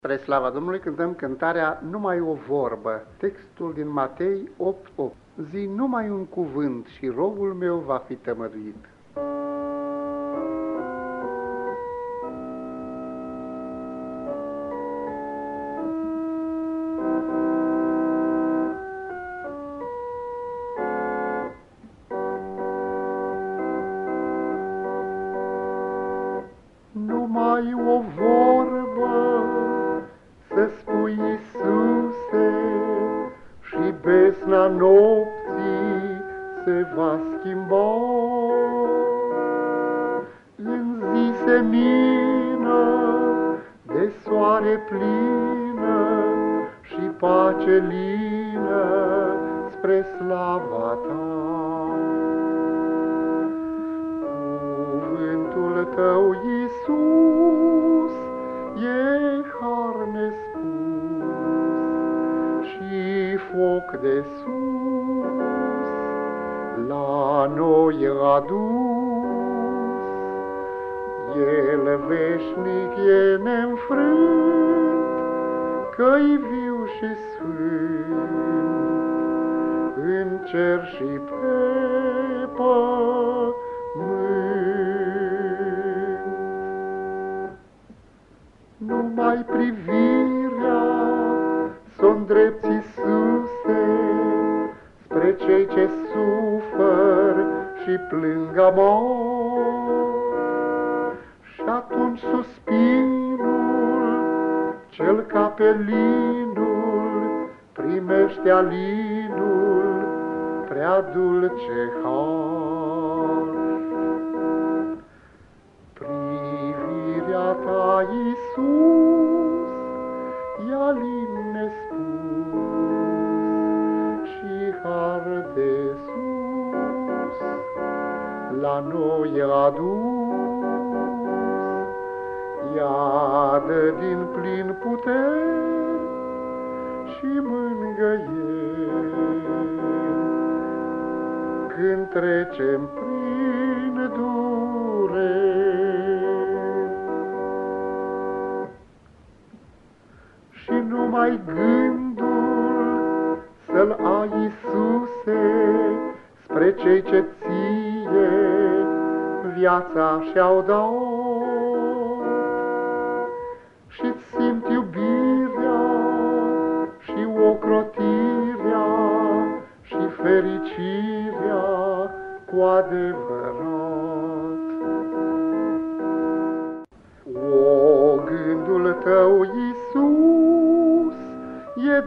Spre slava Domnului cântăm cântarea Numai o vorbă, textul din Matei 8.8. Zi numai un cuvânt și robul meu va fi tămăduit. Numai o vorbă și besna nopții se va schimba. În zi semină de soare plină și pace lină spre slava ta. Cuvântul tău, Iisus, foc de sus la noi adus. El veșnic e neînfrânt, că-i viu și sfânt, în cer și pe pământ. Numai privirea spre cei ce sufăr și plâng amor. Și atunci suspinul, cel ca pe linul, primește alinul, prea dulce har. Privirea ta, Iisus, e alin nespus și har de sus la noi adus. Iadă din plin puteri și mângăieri când trecem prin dureri. Și numai gândul să-L ai, Iisuse, spre cei ce ție viața și-au dat. Și-ți simt iubirea și ocrotirea și fericirea cu adevărat.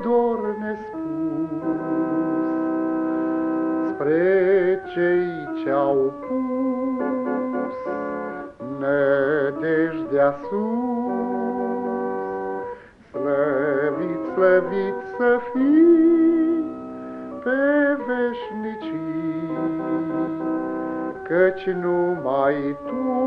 Dor nespus spre cei ce-au pus nădejdea sus. Slăvit, slăvit să fii pe veșnicii, căci numai Tu